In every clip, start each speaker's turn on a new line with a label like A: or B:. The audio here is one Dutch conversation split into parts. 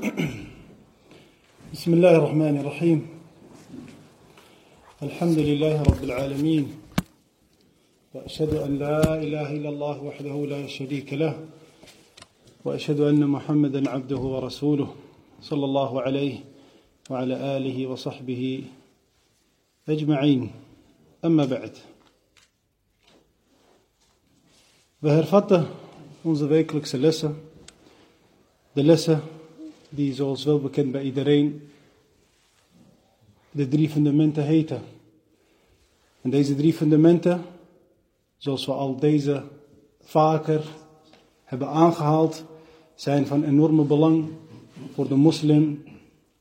A: بسم الله الرحمن الرحيم. الحمد لله رب العالمين. وأشهد أن لا إله إلا الله وحده لا شريك له. وأشهد أن محمدا عبده ورسوله صلى الله عليه وعلى آله وصحبه أجمعين. أما بعد. We hervatten onze wekelijkse lessen. De lessen die zoals wel bekend bij iedereen de drie fundamenten heten. En deze drie fundamenten, zoals we al deze vaker hebben aangehaald, zijn van enorme belang voor de moslim,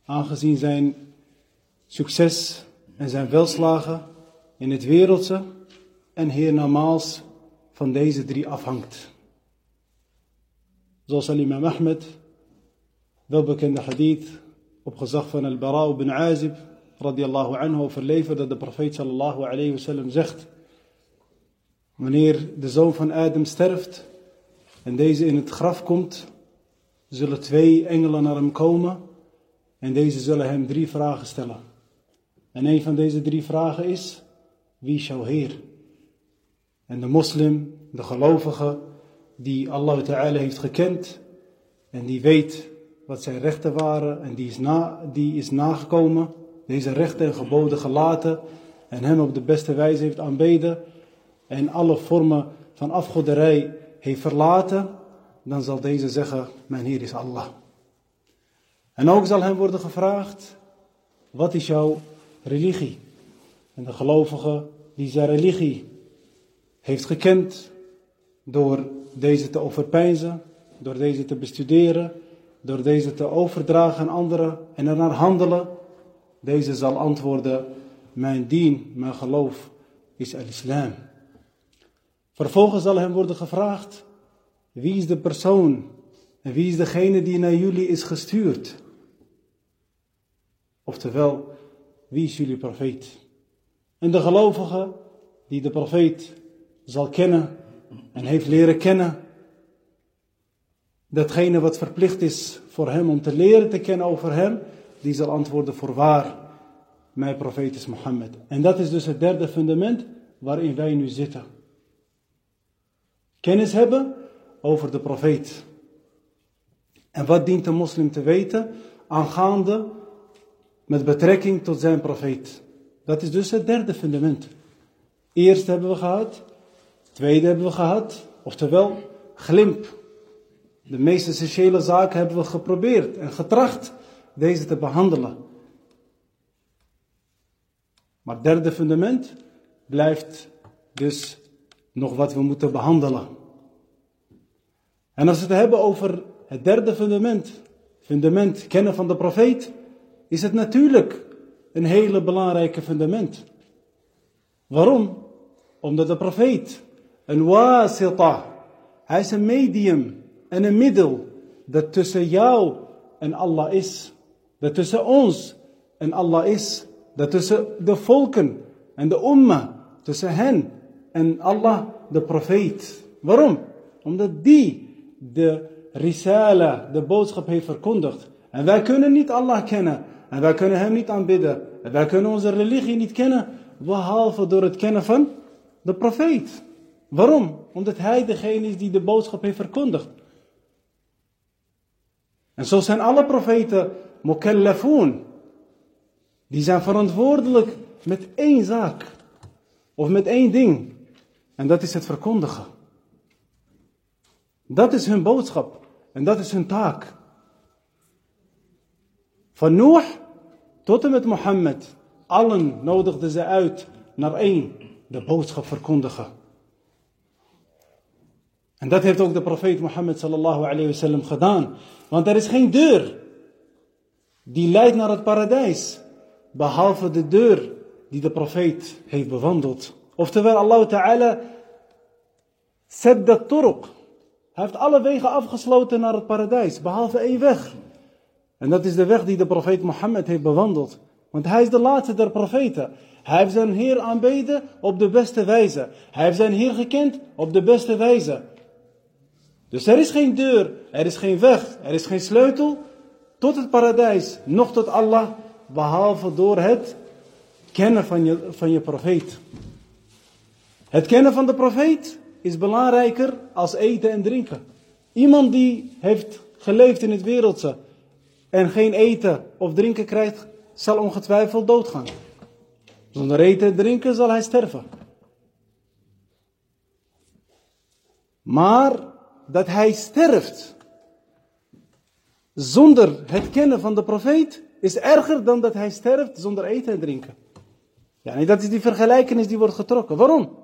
A: aangezien zijn succes en zijn welslagen in het wereldse en hiernamaals van deze drie afhangt. Zoals al-imam Ahmed, welbekende hadith, op gezag van al-Bara ibn Azib, radiallahu anhu, overleverd dat de profeet sallallahu alayhi wasallam zegt, wanneer de zoon van Adam sterft en deze in het graf komt, zullen twee engelen naar hem komen en deze zullen hem drie vragen stellen. En een van deze drie vragen is, wie is jouw Heer? En de moslim, de gelovige, die Allah Ta'ala heeft gekend en die weet wat zijn rechten waren en die is, na, die is nagekomen, deze rechten en geboden gelaten en hem op de beste wijze heeft aanbeden en alle vormen van afgoderij heeft verlaten, dan zal deze zeggen, mijn Heer is Allah. En ook zal hem worden gevraagd, wat is jouw religie? En de gelovige die zijn religie heeft gekend door deze te overpeinzen, door deze te bestuderen, door deze te overdragen aan anderen en ernaar handelen, deze zal antwoorden, mijn dien, mijn geloof is al-Islam. Vervolgens zal hem worden gevraagd, wie is de persoon en wie is degene die naar jullie is gestuurd? Oftewel, wie is jullie profeet? En de gelovige die de profeet zal kennen en heeft leren kennen, datgene wat verplicht is voor hem om te leren te kennen over hem, die zal antwoorden voor waar. Mijn profeet is Mohammed. En dat is dus het derde fundament waarin wij nu zitten. Kennis hebben over de profeet. En wat dient de moslim te weten aangaande met betrekking tot zijn profeet. Dat is dus het derde fundament. Eerst hebben we gehad, tweede hebben we gehad, oftewel glimp. De meest essentiële zaken hebben we geprobeerd en getracht deze te behandelen. Maar het derde fundament blijft dus nog wat we moeten behandelen. En als we het hebben over het derde fundament, fundament kennen van de profeet, is het natuurlijk een hele belangrijke fundament. Waarom? Omdat de profeet een wasita, hij is een medium en een middel dat tussen jou en Allah is. Dat tussen ons en Allah is. Dat tussen de volken en de umma, tussen hen en Allah, de profeet. Waarom? Omdat die de risala, de boodschap heeft verkondigd. En wij kunnen niet Allah kennen. En wij kunnen hem niet aanbidden. En wij kunnen onze religie niet kennen. Behalve door het kennen van de profeet. Waarom? Omdat hij degene is die de boodschap heeft verkondigd. En zo zijn alle profeten mukallafoon. Die zijn verantwoordelijk met één zaak. Of met één ding. En dat is het verkondigen. Dat is hun boodschap. En dat is hun taak. Van Noach tot en met Mohammed. Allen nodigden ze uit naar één. De boodschap verkondigen. En dat heeft ook de profeet Mohammed sallallahu alayhi wasallam gedaan. Want er is geen deur die leidt naar het paradijs. Behalve de deur die de profeet heeft bewandeld. Oftewel Allah Ta'ala zet dat turuq. Hij heeft alle wegen afgesloten naar het paradijs. Behalve één weg. En dat is de weg die de profeet Mohammed heeft bewandeld. Want hij is de laatste der profeten. Hij heeft zijn Heer aanbeden op de beste wijze. Hij heeft zijn Heer gekend op de beste wijze. Dus er is geen deur, er is geen weg, er is geen sleutel tot het paradijs, nog tot Allah, behalve door het kennen van je, van je profeet. Het kennen van de profeet is belangrijker als eten en drinken. Iemand die heeft geleefd in het wereldse en geen eten of drinken krijgt, zal ongetwijfeld doodgaan. Zonder eten en drinken zal hij sterven. Maar dat hij sterft zonder het kennen van de profeet is erger dan dat hij sterft zonder eten en drinken. Ja, dat is die vergelijkenis die wordt getrokken. Waarom?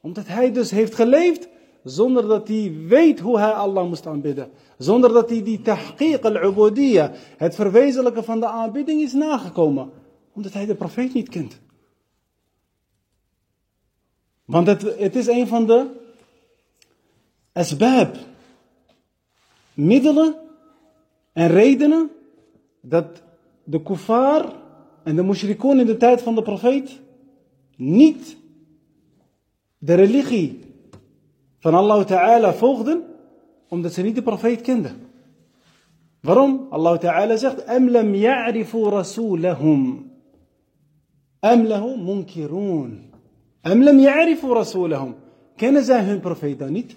A: Omdat hij dus heeft geleefd zonder dat hij weet hoe hij Allah moest aanbidden. Zonder dat hij die tahqiq al-ubudiyya, het verwezenlijken van de aanbidding is nagekomen. Omdat hij de profeet niet kent. Want het, het is een van de asbab, middelen en redenen dat de kuffar en de mushrikoon in de tijd van de profeet niet de religie van Allah Ta'ala volgden, omdat ze niet de profeet kenden. Waarom? Allah Ta'ala zegt, Am lam ya'rifu rasulahum. Am lahum munkiroon. Am lam ya'rifu rasulahum. Kennen zij hun profeet dan niet?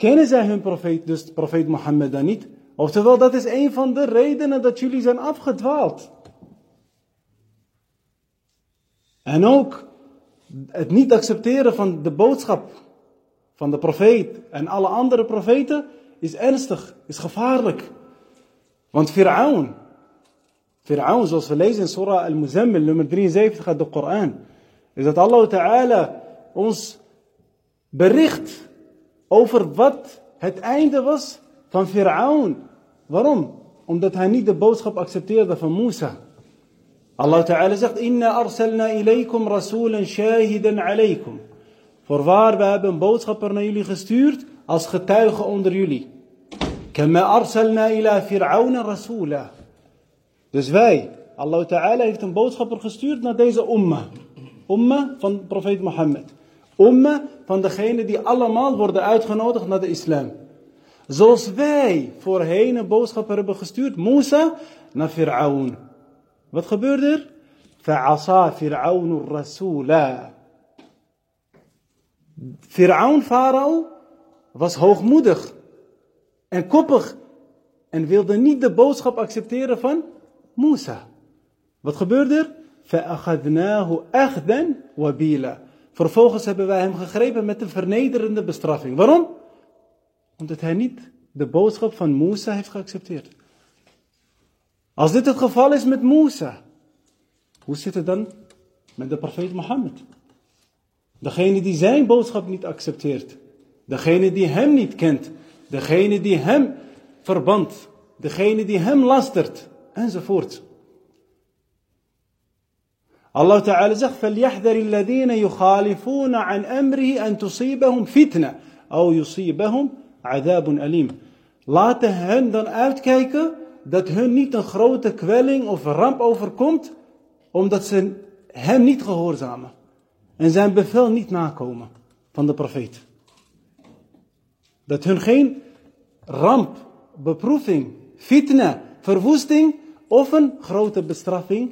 A: Kennen zij hun profeet, dus profeet Mohammed dan niet? Oftewel, dat is een van de redenen dat jullie zijn afgedwaald. En ook het niet accepteren van de boodschap van de profeet en alle andere profeten is ernstig, is gevaarlijk. Want Fir'aun, Fir'aun zoals we lezen in Surah Al-Muzammil, nummer 73 uit de Koran, is dat Allah Ta'ala ons bericht over wat het einde was van Fir'aun. Waarom? Omdat hij niet de boodschap accepteerde van Musa. Allah Ta'ala zegt, Inna arsalna ilaykum rasulan shahidan alaykum. Voorwaar, we hebben een boodschapper naar jullie gestuurd als getuige onder jullie. Kama arsalna ila fir'auna rasula. Dus wij, Allah Ta'ala heeft een boodschapper gestuurd naar deze umma. Umma van profeet Mohammed. Umma van degene die allemaal worden uitgenodigd naar de islam. Zoals wij voorheen een boodschapper hebben gestuurd, Musa, naar Fir'aun. Wat gebeurde er? Fa'asa Fir'aun rasula. Fir'aun, farao, was hoogmoedig en koppig en wilde niet de boodschap accepteren van Musa. Wat gebeurde er? فَأَخَذْنَاهُ أَخْذًا وَبِيلًا Vervolgens hebben wij hem gegrepen met een vernederende bestraffing. Waarom? Omdat hij niet de boodschap van Musa heeft geaccepteerd. Als dit het geval is met Musa, hoe zit het dan met de profeet Mohammed? Degene die zijn boodschap niet accepteert. Degene die hem niet kent. Degene die hem verbandt. Degene die hem lastert. Enzovoort. Allah Ta'ala zegt, فَلْيَحْذَرِ الَّذِينَ يُخَالِفُونَ عَنْ أَمْرِهِ أَنْ تُصِيبَهُمْ فِتْنَةً أو يُصِيبَهُمْ عَذَابٌ أَلِيمٌ Laten hen dan uitkijken dat hun niet een grote kwelling of ramp overkomt, omdat ze hem niet gehoorzamen en zijn bevel niet nakomen van de profeet. Dat hun geen ramp, beproeving, fitna, verwoesting of een grote bestraffing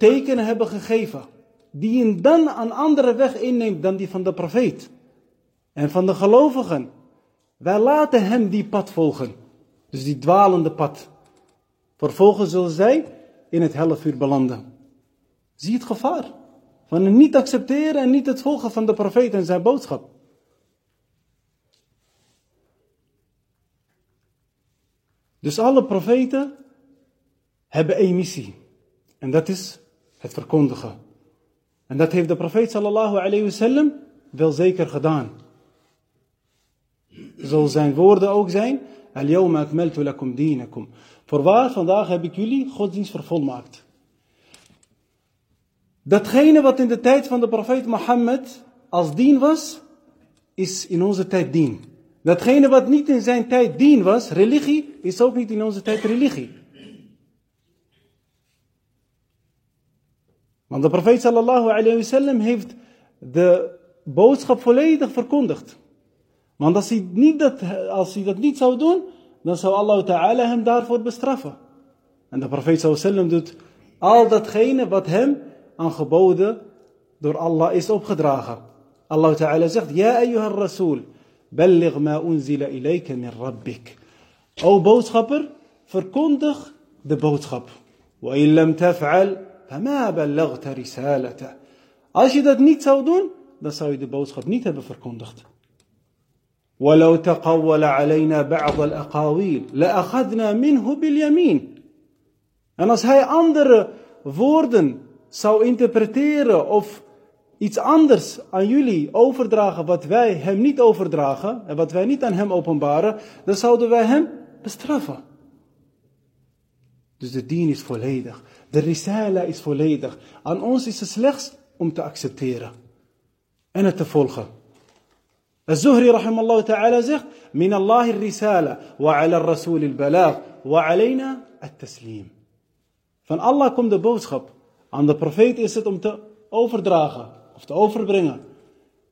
A: tekenen hebben gegeven, die een dan een andere weg inneemt dan die van de profeet en van de gelovigen, wij laten hem die pad volgen. Dus die dwalende pad. Vervolgens zullen zij in het hellevuur belanden. Zie het gevaar van het niet accepteren en niet het volgen van de profeet en zijn boodschap. Dus alle profeten hebben één missie. En dat is het verkondigen En dat heeft de profeet sallallahu alayhi wasallam wel zeker gedaan. Zo zijn woorden ook zijn. Al-yawma akmaltu. Voorwaar, vandaag heb ik jullie godsdienst vervolmaakt. Datgene wat in de tijd van de profeet Mohammed als dien was, is in onze tijd dien. Datgene wat niet in zijn tijd dien was, religie, is ook niet in onze tijd religie. Want de profeet sallallahu alayhi wasallam heeft de boodschap volledig verkondigd. Want als hij, niet dat, als hij dat niet zou doen, dan zou Allah ta'ala hem daarvoor bestraffen. En de profeet sallallahu alayhi doet al datgene wat hem aan geboden door Allah is opgedragen. Allah ta'ala zegt, Ja ayyuhar rasool, balligh ma unzila ilayka min rabbik. O boodschapper, verkondig de boodschap. Wa illam taf'al, fama ballaghta risalata. Als je dat niet zou doen, dan zou je de boodschap niet hebben verkondigd. ولو تقول علينا بعض الأقاويل لأخذنا منه باليمين. En als hij andere woorden zou interpreteren of iets anders aan jullie overdragen wat wij hem niet overdragen en wat wij niet aan hem openbaren, dan zouden wij hem bestraffen. Dus de dien is volledig. De risala is volledig. Aan ons is het slechts om te accepteren en het te volgen. الزهري رحمه الله تعالى zegt من الله الرسالة وعلى الرسول البلاغ وعلينا التسليم Van Allah komt de boodschap. Aan de profeet is het om te overdragen of te overbrengen.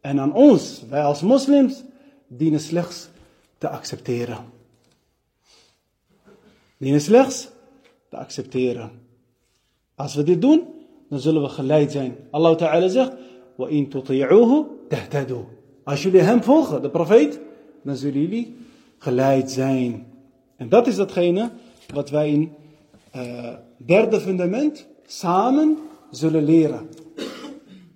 A: En aan ons, wij als moslims, dienen slechts te accepteren. Dienen slechts te accepteren. Als we dit doen, dan zullen we geleid zijn. Allah Ta'ala zegt, وَإِن تُطِيعُوهُ تَهْتَدُوا Als jullie hem volgen, de profeet, dan zullen jullie geleid zijn. En dat is datgene wat wij in uh, derde fundament samen zullen leren.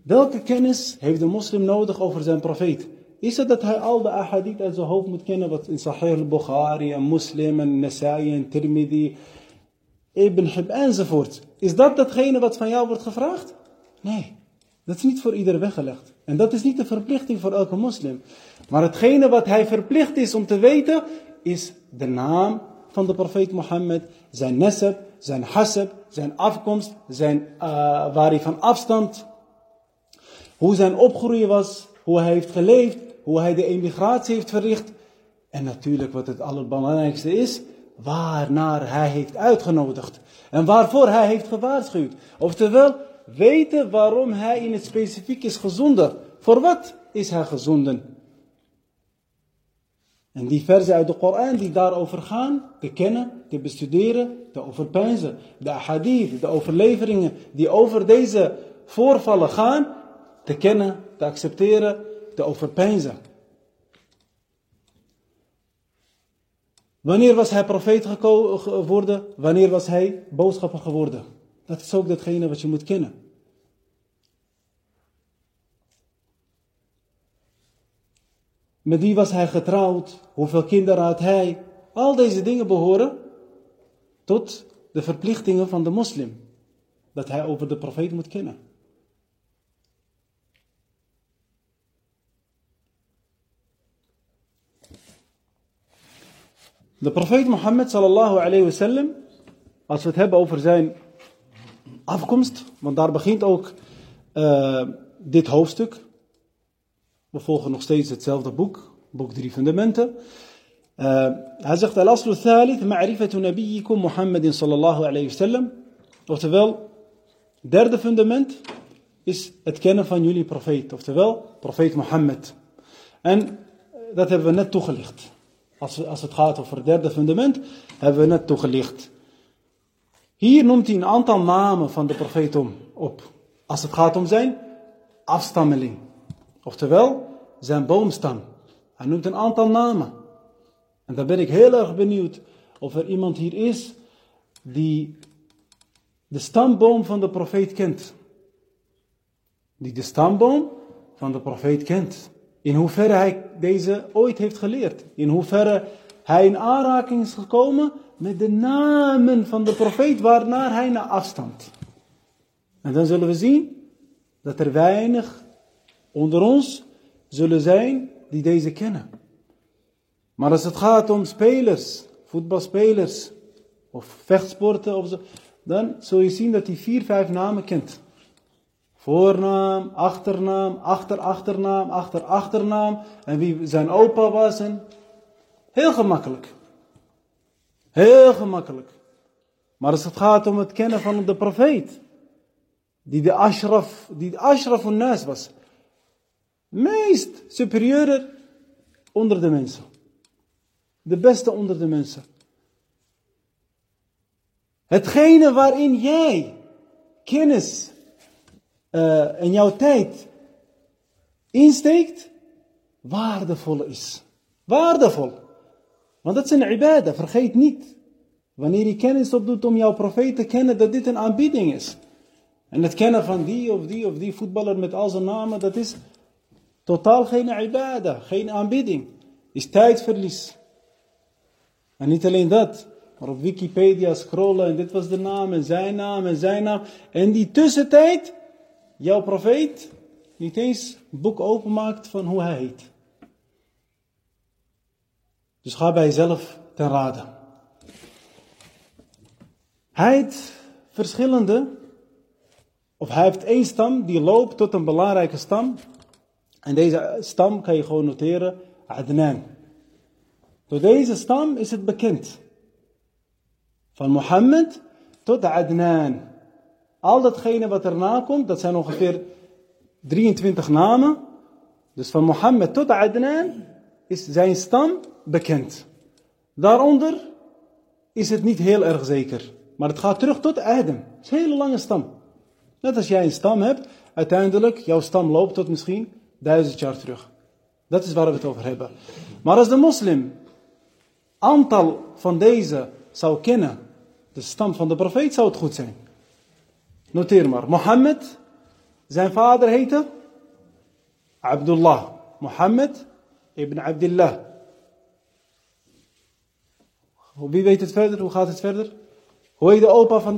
A: Welke kennis heeft de moslim nodig over zijn profeet? Is het dat hij al de ahadith uit zijn hoofd moet kennen, wat in Sahih al-Bukhari en Muslim en Nasa'i en Tirmidhi, Ibn Hib enzovoort? Is dat datgene wat van jou wordt gevraagd? Nee, dat is niet voor ieder weggelegd. En dat is niet de verplichting voor elke moslim. Maar hetgene wat hij verplicht is om te weten, is de naam van de profeet Mohammed, zijn nasab, zijn hasab, zijn afkomst, zijn, uh, waar hij van afstand hoe zijn opgroeien was, hoe hij heeft geleefd, hoe hij de emigratie heeft verricht. En natuurlijk wat het allerbelangrijkste is, waarnaar hij heeft uitgenodigd. En waarvoor hij heeft gewaarschuwd. Oftewel, weten waarom hij in het specifiek is gezonden. Voor wat is hij gezonden? En die versen uit de Koran die daarover gaan, te kennen, te bestuderen, te overpeinzen. De hadith, de overleveringen die over deze voorvallen gaan, te kennen, te accepteren, te overpeinzen. Wanneer was hij profeet geworden? Wanneer was hij boodschapper geworden? Dat is ook datgene wat je moet kennen. Met wie was hij getrouwd? Hoeveel kinderen had hij? Al deze dingen behoren tot de verplichtingen van de moslim. Dat hij over de profeet moet kennen. De profeet Mohammed sallallahu alayhi wasallam, als we het hebben over zijn afkomst, want daar begint ook uh, dit hoofdstuk. We volgen nog steeds hetzelfde boek, boek drie fundamenten. Uh, hij zegt, al-aslu thalith, ma'rifatu nabiyikum Muhammadin sallallahu alayhi wasallam. Oftewel, derde fundament is het kennen van jullie profeet, oftewel profeet Mohammed. En dat hebben we net toegelicht. Als, als het gaat over het derde fundament, hebben we net toegelicht. Hier noemt hij een aantal namen van de profeet om, op. Als het gaat om zijn afstammeling. Oftewel, zijn boomstam. Hij noemt een aantal namen. En dan ben ik heel erg benieuwd of er iemand hier is die de stamboom van de profeet kent. Die de stamboom van de profeet kent. In hoeverre hij deze ooit heeft geleerd. In hoeverre hij in aanraking is gekomen met de namen van de profeet waarnaar hij naar afstand. En dan zullen we zien dat er weinig onder ons zullen zijn die deze kennen. Maar als het gaat om spelers, voetbalspelers of vechtsporten of zo, dan zul je zien dat hij vier, vijf namen kent. Voornaam, achternaam, achterachternaam, achterachternaam en wie zijn opa was. En heel gemakkelijk. Heel gemakkelijk. Maar als het gaat om het kennen van de profeet, die de ashraf, die de ashraf van Nas was, meest superieure onder de mensen. De beste onder de mensen. Hetgene waarin jij kennis uh, en jouw tijd insteekt, waardevol is. Waardevol. Want dat een ibadah, vergeet niet. Wanneer je kennis opdoet om jouw profeet te kennen, dat dit een aanbieding is. En het kennen van die of die of die voetballer met al zijn namen, dat is totaal geen ibadah, geen aanbieding. Is tijdverlies. En niet alleen dat, maar op Wikipedia scrollen en dit was de naam en zijn naam en zijn naam. En die tussentijd, jouw profeet niet eens een boek openmaakt van hoe hij heet. Dus ga bij jezelf ten rade. Hij heeft verschillende, of hij heeft één stam die loopt tot een belangrijke stam. En deze stam kan je gewoon noteren, Adnan. Door deze stam is het bekend. Van Mohammed tot Adnan. Al datgene wat erna komt, dat zijn ongeveer 23 namen. Dus van Mohammed tot Adnan is zijn stam bekend. Daaronder is het niet heel erg zeker. Maar het gaat terug tot Adam. Het is een hele lange stam. Net als jij een stam hebt, uiteindelijk, jouw stam loopt tot misschien duizend jaar terug. Dat is waar we het over hebben. Maar als de moslim aantal van deze zou kennen, de stam van de profeet, zou het goed zijn. Noteer maar. Mohammed, zijn vader heette Abdullah. Mohammed ibn Abdullah. Wie weet het verder? Hoe gaat het verder? Hoe heet de opa van de